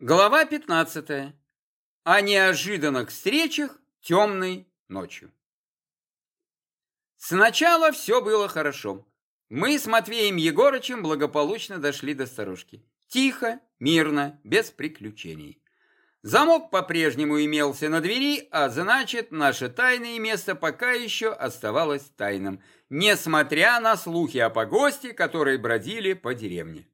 Глава 15. О неожиданных встречах темной ночью. Сначала все было хорошо. Мы с Матвеем Егорычем благополучно дошли до сторожки. Тихо, мирно, без приключений. Замок по-прежнему имелся на двери, а значит, наше тайное место пока еще оставалось тайным, несмотря на слухи о погосте, которые бродили по деревне.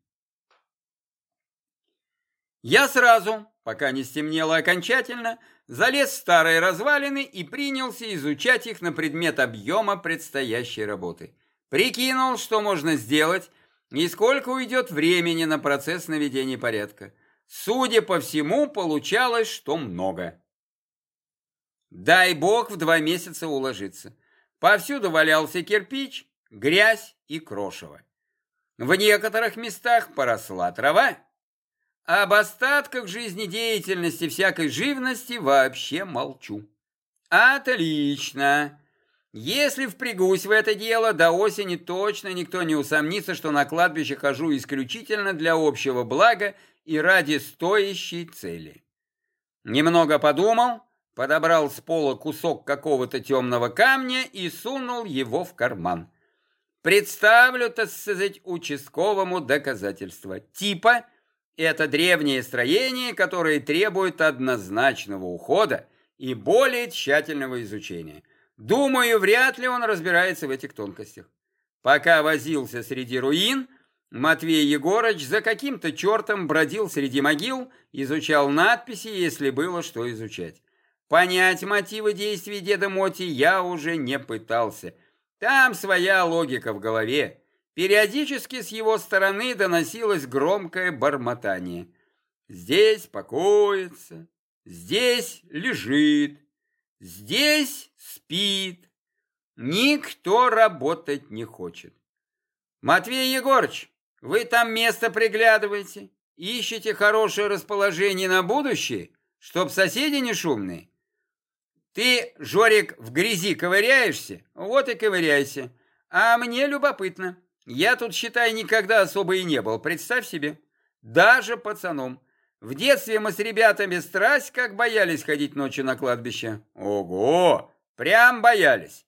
Я сразу, пока не стемнело окончательно, залез в старые развалины и принялся изучать их на предмет объема предстоящей работы. Прикинул, что можно сделать и сколько уйдет времени на процесс наведения порядка. Судя по всему, получалось, что много. Дай бог в два месяца уложиться. Повсюду валялся кирпич, грязь и крошево. В некоторых местах поросла трава, об остатках жизнедеятельности всякой живности вообще молчу. Отлично. Если впрягусь в это дело, до осени точно никто не усомнится, что на кладбище хожу исключительно для общего блага и ради стоящей цели. Немного подумал, подобрал с пола кусок какого-то темного камня и сунул его в карман. Представлю, так сказать, участковому доказательство. Типа это древнее строение, которое требует однозначного ухода и более тщательного изучения. Думаю, вряд ли он разбирается в этих тонкостях. Пока возился среди руин, Матвей Егорыч за каким-то чертом бродил среди могил, изучал надписи, если было что изучать. Понять мотивы действий деда Моти я уже не пытался. Там своя логика в голове. Периодически с его стороны доносилось громкое бормотание. Здесь покоится, здесь лежит, здесь спит. Никто работать не хочет. Матвей Егорыч, вы там место приглядываете? Ищете хорошее расположение на будущее, чтоб соседи не шумные? Ты, Жорик, в грязи ковыряешься? Вот и ковыряйся. А мне любопытно. Я тут, считай, никогда особо и не был, представь себе. Даже пацаном. В детстве мы с ребятами страсть как боялись ходить ночью на кладбище. Ого! Прям боялись.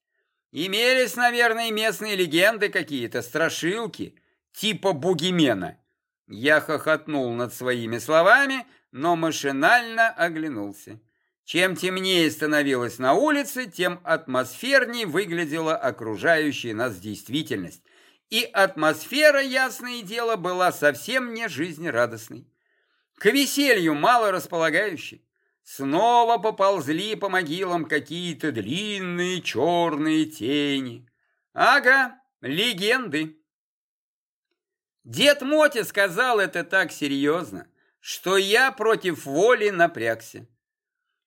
Имелись, наверное, местные легенды какие-то, страшилки, типа бугимена. Я хохотнул над своими словами, но машинально оглянулся. Чем темнее становилось на улице, тем атмосфернее выглядела окружающая нас действительность – и атмосфера, ясное дело, была совсем не жизнерадостной. К веселью мало располагающей. Снова поползли по могилам какие-то длинные черные тени. Ага, легенды. Дед Моти сказал это так серьезно, что я против воли напрягся.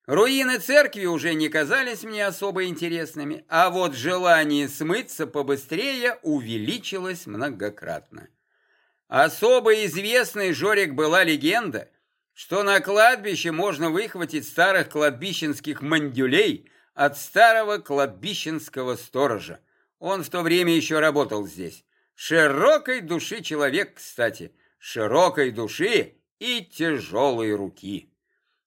Руины церкви уже не казались мне особо интересными, а вот желание смыться побыстрее увеличилось многократно. Особо известной, Жорик, была легенда, что на кладбище можно выхватить старых кладбищенских мандюлей от старого кладбищенского сторожа. Он в то время еще работал здесь. Широкой души человек, кстати, широкой души и тяжелой руки.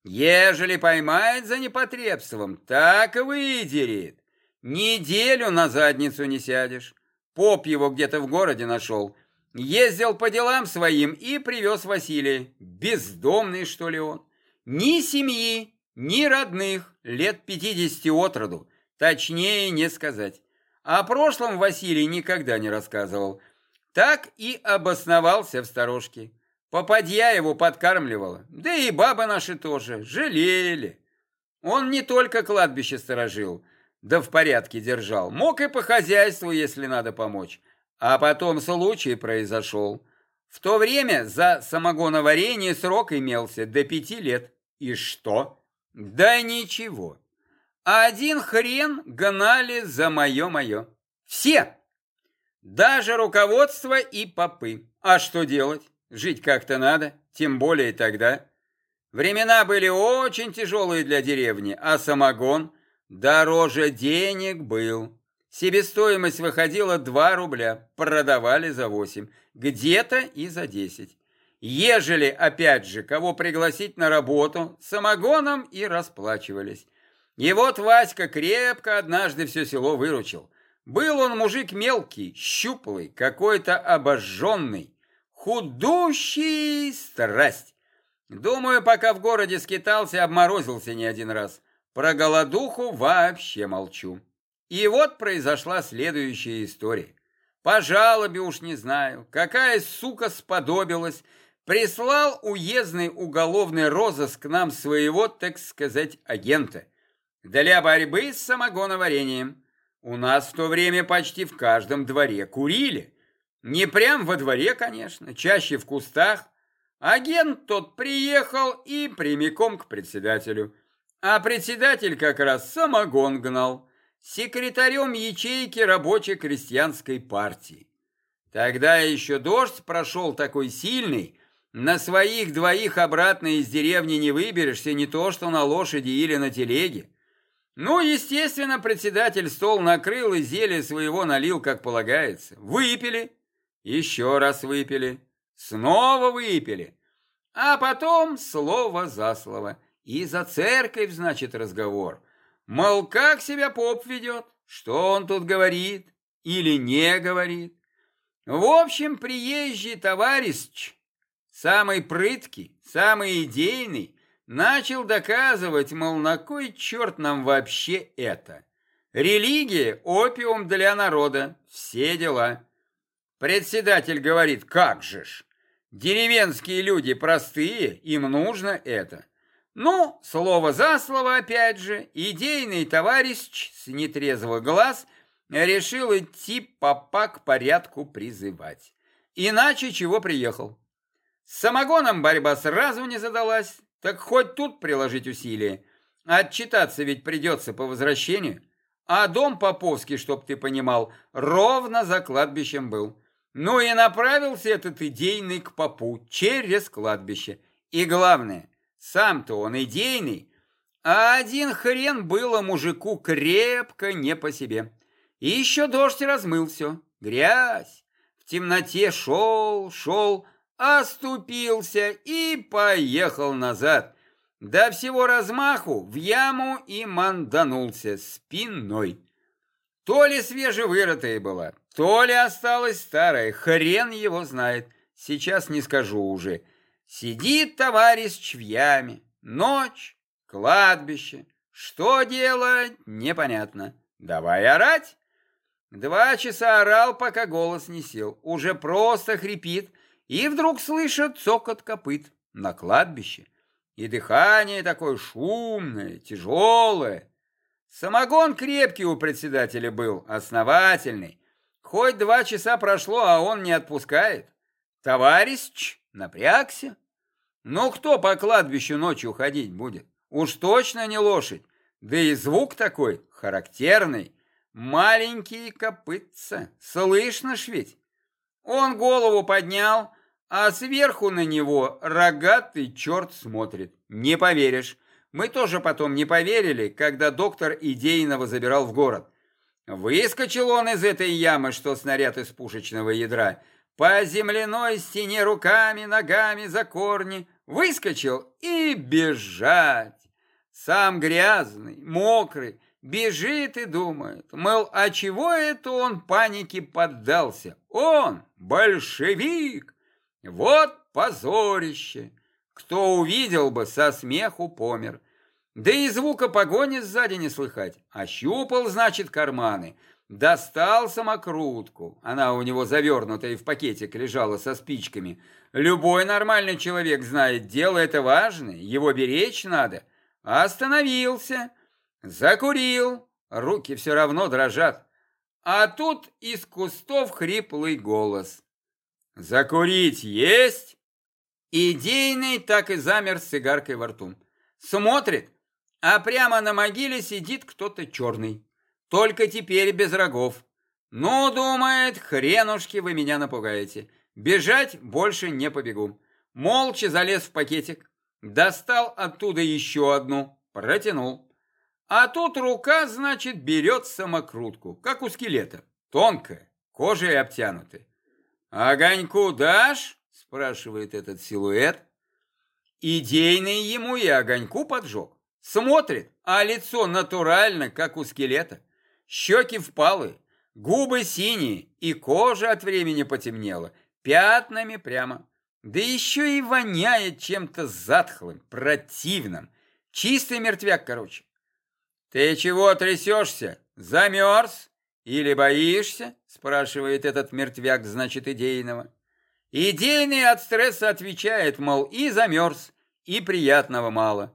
Ежели поймает за непотребством, так и выдерет. Неделю на задницу не сядешь. Поп его где-то в городе нашел. Ездил по делам своим и привез Василия. Бездомный, что ли он? Ни семьи, ни родных, лет пятидесяти от роду. Точнее не сказать. О прошлом Василий никогда не рассказывал. Так и обосновался в сторожке. Попадья его подкармливала, да и бабы наши тоже, жалели. Он не только кладбище сторожил, да в порядке держал, мог и по хозяйству, если надо помочь. А потом случай произошел. В то время за самогоноварение срок имелся до пяти лет. И что? Да ничего. Один хрен гнали за мое-мое. Все. Даже руководство и попы. А что делать? Жить как-то надо, тем более тогда. Времена были очень тяжелые для деревни, а самогон дороже денег был. Себестоимость выходила 2 рубля, продавали за 8, где-то и за 10. Ежели, опять же, кого пригласить на работу, самогоном и расплачивались. И вот Васька крепко однажды все село выручил. Был он мужик мелкий, щуплый, какой-то обожженный, худущий страсть. Думаю, пока в городе скитался, обморозился не один раз. Про голодуху вообще молчу. И вот произошла следующая история. По жалобе уж не знаю, какая сука сподобилась, прислал уездный уголовный розыск нам своего, так сказать, агента. Для борьбы с самогоноварением. У нас в то время почти в каждом дворе курили. Не прям во дворе, конечно, чаще в кустах. Агент тот приехал и прямиком к председателю. А председатель как раз самогон гнал. Секретарем ячейки рабочей крестьянской партии. Тогда еще дождь прошел такой сильный, на своих двоих обратно из деревни не выберешься, не то что на лошади или на телеге. Ну, естественно, председатель стол накрыл и зелье своего налил, как полагается. Выпили, еще раз выпили, снова выпили. А потом слово за слово. И за церковь, значит, разговор. Мол, как себя поп ведет, что он тут говорит или не говорит. В общем, приезжий товарищ, самый прыткий, самый идейный, начал доказывать, мол, на кой черт нам вообще это? Религия – опиум для народа, все дела. Председатель говорит, как же ж, деревенские люди простые, им нужно это. Ну, слово за слово опять же, идейный товарищ с нетрезвых глаз решил идти папа к порядку призывать. Иначе чего приехал? С самогоном борьба сразу не задалась, так хоть тут приложить усилия. Отчитаться ведь придется по возвращению. А дом Поповский, чтоб ты понимал, ровно за кладбищем был. Ну и направился этот идейный к попу через кладбище. И главное, сам-то он идейный, а один хрен было мужику крепко не по себе. И еще дождь размыл все, грязь. В темноте шел, шел, оступился и поехал назад. До всего размаху в яму и манданулся спиной. То ли свежевырытая была, то ли осталась старая, хрен его знает, сейчас не скажу уже. Сидит товарищ в яме, ночь, кладбище, что делать, непонятно. Давай орать. Два часа орал, пока голос не сел, уже просто хрипит, и вдруг слышат цокот копыт на кладбище. И дыхание такое шумное, тяжелое. Самогон крепкий у председателя был, основательный. Хоть два часа прошло, а он не отпускает. Товарищ напрягся. Ну кто по кладбищу ночью ходить будет? Уж точно не лошадь. Да и звук такой характерный. Маленькие копытца. Слышно ж ведь? Он голову поднял, а сверху на него рогатый черт смотрит. Не поверишь. Мы тоже потом не поверили, когда доктор идейного забирал в город. Выскочил он из этой ямы, что снаряд из пушечного ядра, по земляной стене руками, ногами за корни, выскочил и бежать. Сам грязный, мокрый, бежит и думает, мол, а чего это он панике поддался? Он большевик! Вот позорище! Кто увидел бы, со смеху помер. Да и звука погони сзади не слыхать. Ощупал, значит, карманы. Достал самокрутку. Она у него завернутая в пакетик лежала со спичками. Любой нормальный человек знает, дело это важное, его беречь надо. Остановился, закурил, руки все равно дрожат. А тут из кустов хриплый голос. «Закурить есть?» Идейный так и замер с сигаркой во рту. Смотрит, а прямо на могиле сидит кто-то черный. Только теперь без рогов. Ну, думает, хренушки вы меня напугаете. Бежать больше не побегу. Молча залез в пакетик, достал оттуда еще одну, протянул. А тут рука, значит, берет самокрутку, как у скелета. Тонкая, кожей обтянутая. «Огоньку дашь?» Спрашивает этот силуэт. Идейный ему и огоньку поджег. Смотрит, а лицо натурально, как у скелета. Щеки впалые, губы синие, и кожа от времени потемнела, пятнами прямо. Да еще и воняет чем-то затхлым, противным. Чистый мертвяк, короче. «Ты чего трясешься? Замерз? Или боишься?» спрашивает этот мертвяк, значит, идейного. Идейный от стресса отвечает, мол, и замерз, и приятного мало.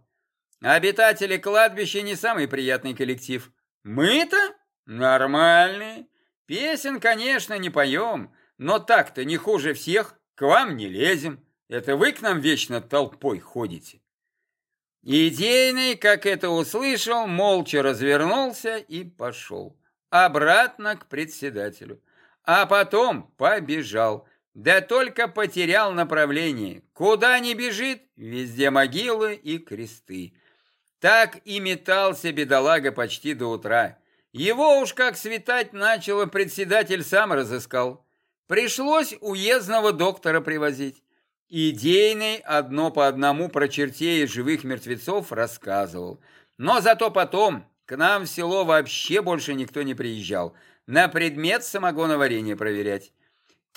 Обитатели кладбища не самый приятный коллектив. Мы-то нормальные. Песен, конечно, не поем, но так-то не хуже всех, к вам не лезем. Это вы к нам вечно толпой ходите. Идейный, как это услышал, молча развернулся и пошел. Обратно к председателю. А потом побежал. Да только потерял направление. Куда ни бежит, везде могилы и кресты. Так и метался бедолага почти до утра. Его уж как светать начало, председатель сам разыскал. Пришлось уездного доктора привозить. Идейный одно по одному про чертей живых мертвецов рассказывал. Но зато потом к нам в село вообще больше никто не приезжал. На предмет самогоноварения проверять.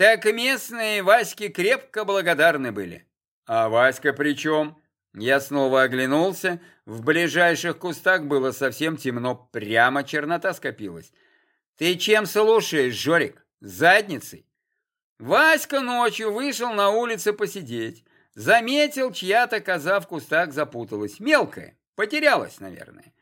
Так местные Ваське крепко благодарны были. А Васька при чем? Я снова оглянулся. В ближайших кустах было совсем темно, прямо чернота скопилась. Ты чем слушаешь, Жорик? Задницей? Васька ночью вышел на улицу посидеть. Заметил, чья-то коза в кустах запуталась. Мелкая, потерялась, наверное.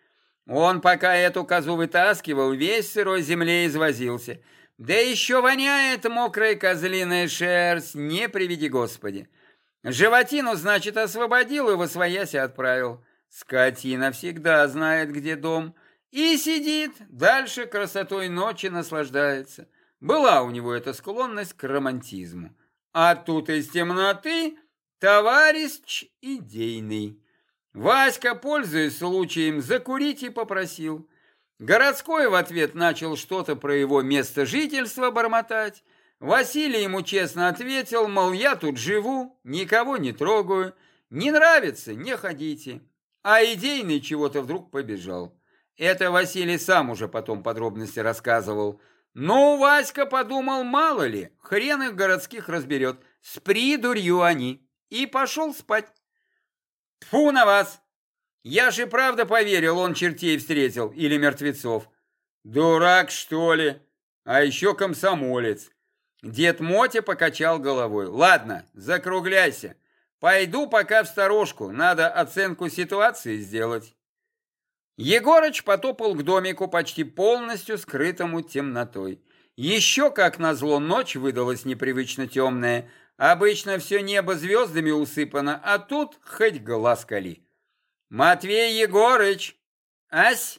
Он пока эту козу вытаскивал, весь сырой земле извозился. Да еще воняет мокрая козлиная шерсть, не приведи Господи. Животину, значит, освободил и во своясь отправил. Скотина всегда знает, где дом. И сидит, дальше красотой ночи наслаждается. Была у него эта склонность к романтизму. А тут из темноты товарищ идейный. Васька, пользуясь случаем, закурить и попросил. Городской в ответ начал что-то про его место жительства бормотать. Василий ему честно ответил, мол, я тут живу, никого не трогаю, не нравится, не ходите. А идейный чего-то вдруг побежал. Это Василий сам уже потом подробности рассказывал. Ну, Васька подумал, мало ли, хрен их городских разберет, с придурью они, и пошел спать. Фу на вас! Я же правда поверил, он чертей встретил или мертвецов. Дурак, что ли? А еще комсомолец. Дед Мотя покачал головой. Ладно, закругляйся. Пойду пока в сторожку, надо оценку ситуации сделать. Егорыч потопал к домику, почти полностью скрытому темнотой. Еще, как назло, ночь выдалась непривычно темная. Обычно все небо звездами усыпано, а тут хоть глаз кали. «Матвей Егорыч! Ась!»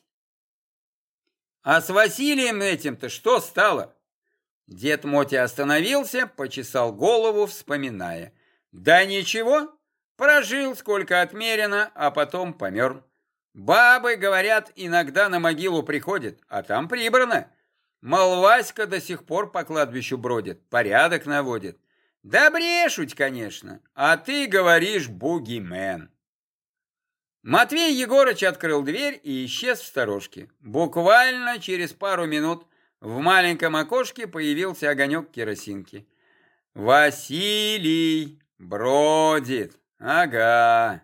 «А с Василием этим-то что стало?» Дед Мотя остановился, почесал голову, вспоминая. «Да ничего, прожил сколько отмерено, а потом помер». Бабы, говорят, иногда на могилу приходят, а там прибрано. Мол, Васька до сих пор по кладбищу бродит, порядок наводит. Да брешуть, конечно, а ты говоришь бугимен. Матвей Егорыч открыл дверь и исчез в сторожке. Буквально через пару минут в маленьком окошке появился огонек керосинки. «Василий бродит, ага».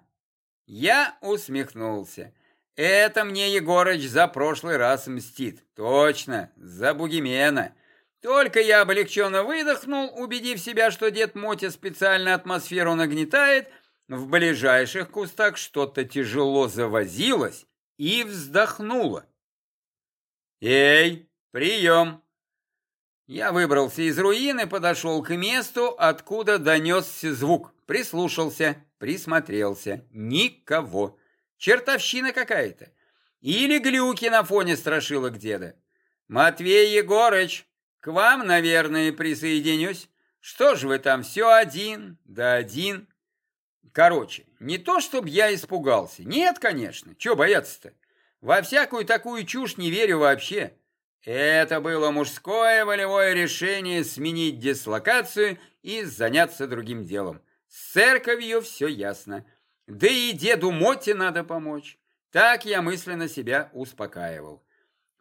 Я усмехнулся. Это мне Егорыч за прошлый раз мстит. Точно, за Бугимена. Только я облегченно выдохнул, убедив себя, что дед Мотя специально атмосферу нагнетает, в ближайших кустах что-то тяжело завозилось и вздохнуло. «Эй, прием!» Я выбрался из руины, подошел к месту, откуда донесся звук, прислушался, присмотрелся. Никого. Чертовщина какая-то. Или глюки на фоне страшилок деда. Матвей Егорыч, к вам, наверное, присоединюсь. Что ж вы там все один, да один. Короче, не то, чтобы я испугался. Нет, конечно. Чего бояться-то? Во всякую такую чушь не верю вообще. Это было мужское волевое решение сменить дислокацию и заняться другим делом. С церковью все ясно. Да и деду Моте надо помочь. Так я мысленно себя успокаивал.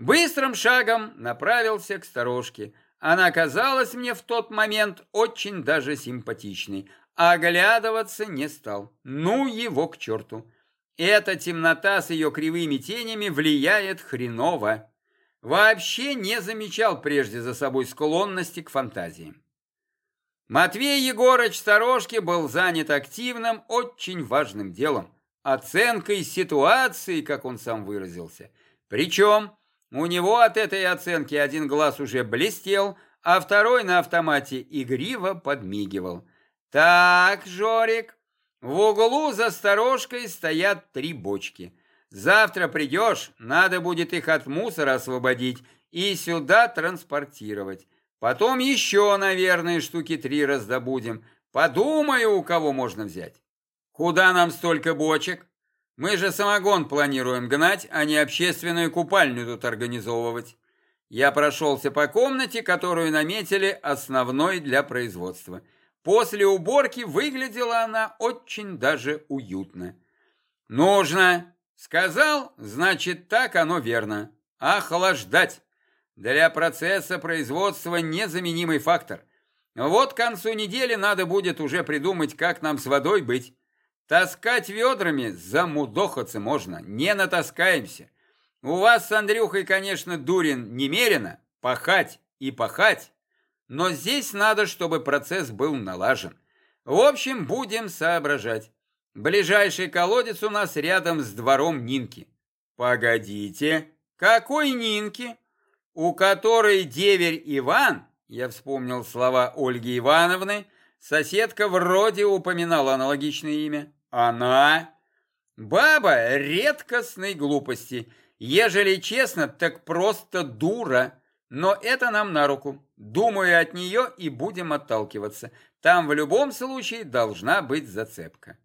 Быстрым шагом направился к сторожке. Она казалась мне в тот момент очень даже симпатичной. Оглядываться не стал. Ну его к черту. Эта темнота с ее кривыми тенями влияет хреново. Вообще не замечал прежде за собой склонности к фантазии. Матвей Егорыч Сторожки был занят активным, очень важным делом. Оценкой ситуации, как он сам выразился. Причем у него от этой оценки один глаз уже блестел, а второй на автомате игриво подмигивал. «Так, Жорик, в углу за сторожкой стоят три бочки. Завтра придешь, надо будет их от мусора освободить и сюда транспортировать. Потом еще, наверное, штуки три раздобудем. Подумаю, у кого можно взять. Куда нам столько бочек? Мы же самогон планируем гнать, а не общественную купальню тут организовывать. Я прошелся по комнате, которую наметили основной для производства. После уборки выглядела она очень даже уютно. Нужно Сказал, значит, так оно верно. Охлаждать. Для процесса производства незаменимый фактор. Вот к концу недели надо будет уже придумать, как нам с водой быть. Таскать ведрами замудохаться можно, не натаскаемся. У вас с Андрюхой, конечно, дурин немерено, пахать и пахать, но здесь надо, чтобы процесс был налажен. В общем, будем соображать. Ближайший колодец у нас рядом с двором Нинки. Погодите, какой Нинки? У которой деверь Иван, я вспомнил слова Ольги Ивановны, соседка вроде упоминала аналогичное имя. Она баба редкостной глупости. Ежели честно, так просто дура. Но это нам на руку. Думаю, от нее и будем отталкиваться. Там в любом случае должна быть зацепка.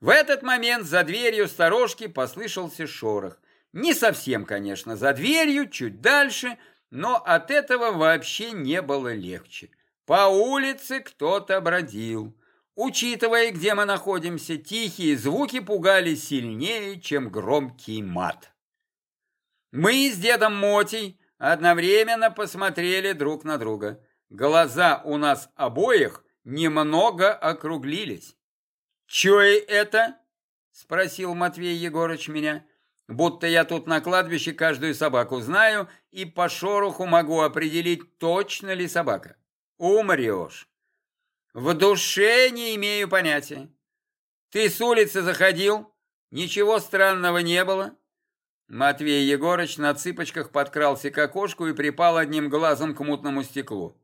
В этот момент за дверью сторожки послышался шорох. Не совсем, конечно, за дверью, чуть дальше, но от этого вообще не было легче. По улице кто-то бродил. Учитывая, где мы находимся, тихие звуки пугали сильнее, чем громкий мат. Мы с дедом Мотей одновременно посмотрели друг на друга. Глаза у нас обоих немного округлились. «Чё это?» — спросил Матвей Егорыч меня. «Будто я тут на кладбище каждую собаку знаю и по шороху могу определить, точно ли собака. Умрешь. В душе не имею понятия. Ты с улицы заходил? Ничего странного не было?» Матвей Егорыч на цыпочках подкрался к окошку и припал одним глазом к мутному стеклу.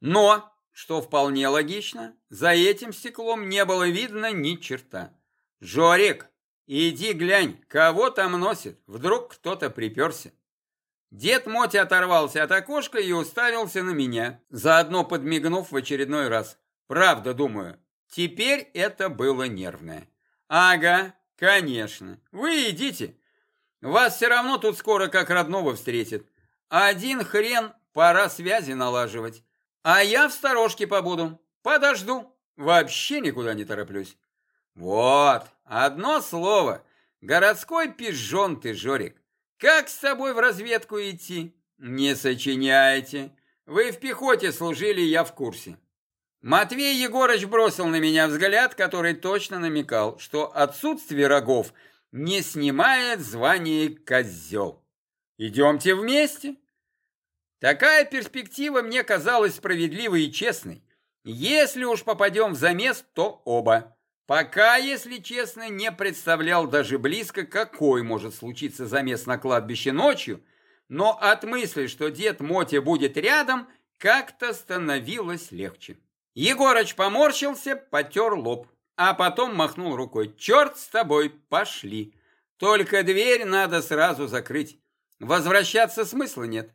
«Но!» что вполне логично, за этим стеклом не было видно ни черта. «Жорик, иди глянь, кого там носит, вдруг кто-то приперся». Дед Моти оторвался от окошка и уставился на меня, заодно подмигнув в очередной раз. Правда, думаю, теперь это было нервное. «Ага, конечно, вы идите. Вас все равно тут скоро как родного встретят. Один хрен, пора связи налаживать. А я в сторожке побуду, подожду, вообще никуда не тороплюсь. Вот, одно слово, городской пижон ты, Жорик. Как с тобой в разведку идти? Не сочиняйте. Вы в пехоте служили, я в курсе. Матвей Егорыч бросил на меня взгляд, который точно намекал, что отсутствие рогов не снимает звание козел. Идемте вместе. Такая перспектива мне казалась справедливой и честной. Если уж попадем в замес, то оба. Пока, если честно, не представлял даже близко, какой может случиться замес на кладбище ночью, но от мысли, что дед Мотя будет рядом, как-то становилось легче. Егорыч поморщился, потер лоб, а потом махнул рукой. «Черт с тобой, пошли! Только дверь надо сразу закрыть. Возвращаться смысла нет».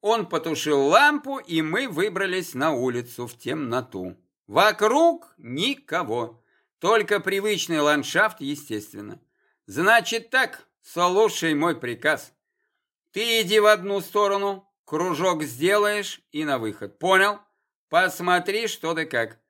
Он потушил лампу, и мы выбрались на улицу в темноту. Вокруг никого, только привычный ландшафт, естественно. Значит так, слушай мой приказ. Ты иди в одну сторону, кружок сделаешь и на выход. Понял? Посмотри, что да как.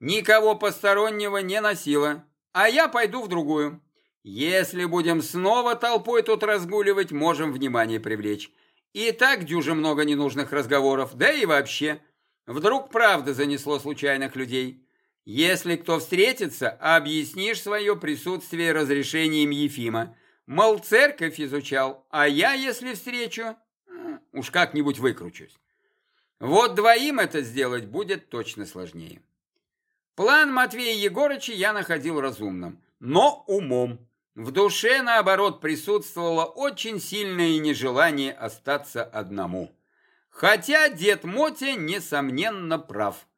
Никого постороннего не носила, а я пойду в другую. Если будем снова толпой тут разгуливать, можем внимание привлечь. И так дюже много ненужных разговоров, да и вообще. Вдруг правда занесло случайных людей. Если кто встретится, объяснишь свое присутствие разрешением Ефима. Мол, церковь изучал, а я, если встречу, уж как-нибудь выкручусь. Вот двоим это сделать будет точно сложнее. План Матвея Егорыча я находил разумным, но умом. В душе, наоборот, присутствовало очень сильное нежелание остаться одному. Хотя дед Мотя, несомненно, прав.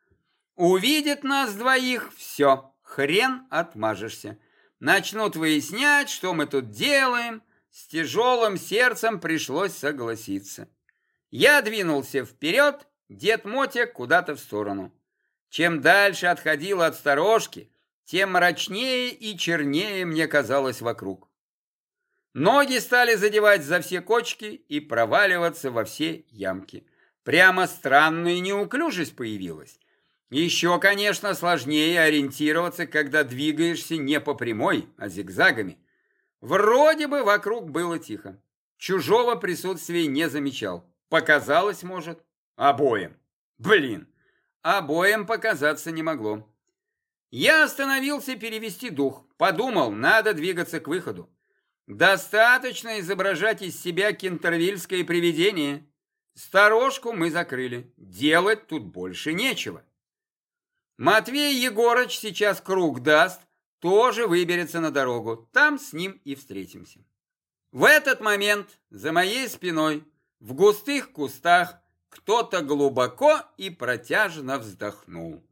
Увидит нас двоих, все, хрен отмажешься. Начнут выяснять, что мы тут делаем. С тяжелым сердцем пришлось согласиться. Я двинулся вперед, дед Мотя куда-то в сторону. Чем дальше отходил от сторожки, тем мрачнее и чернее мне казалось вокруг. Ноги стали задевать за все кочки и проваливаться во все ямки. Прямо странная неуклюжесть появилась. Еще, конечно, сложнее ориентироваться, когда двигаешься не по прямой, а зигзагами. Вроде бы вокруг было тихо. Чужого присутствия не замечал. Показалось, может, обоим. Блин, обоим показаться не могло. Я остановился перевести дух. Подумал, надо двигаться к выходу. Достаточно изображать из себя кентервильское привидение. Сторожку мы закрыли. Делать тут больше нечего. Матвей Егорыч сейчас круг даст, тоже выберется на дорогу. Там с ним и встретимся. В этот момент за моей спиной в густых кустах кто-то глубоко и протяжно вздохнул.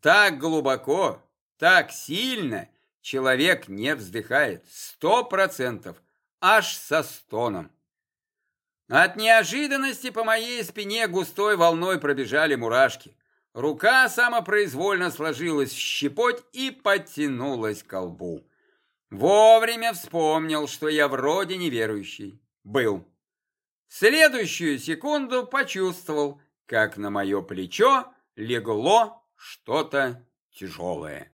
Так глубоко, так сильно человек не вздыхает. Сто процентов. Аж со стоном. От неожиданности по моей спине густой волной пробежали мурашки. Рука самопроизвольно сложилась в щепоть и подтянулась к колбу. Вовремя вспомнил, что я вроде неверующий. Был. Следующую секунду почувствовал, как на мое плечо легло что-то тяжелое.